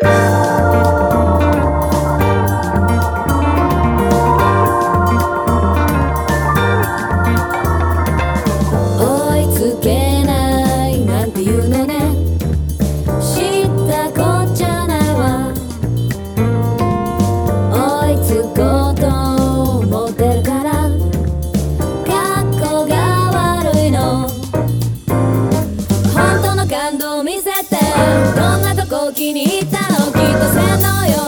追いつけないなんていうのね。気に入ったのきっと洗脳よし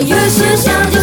越是想。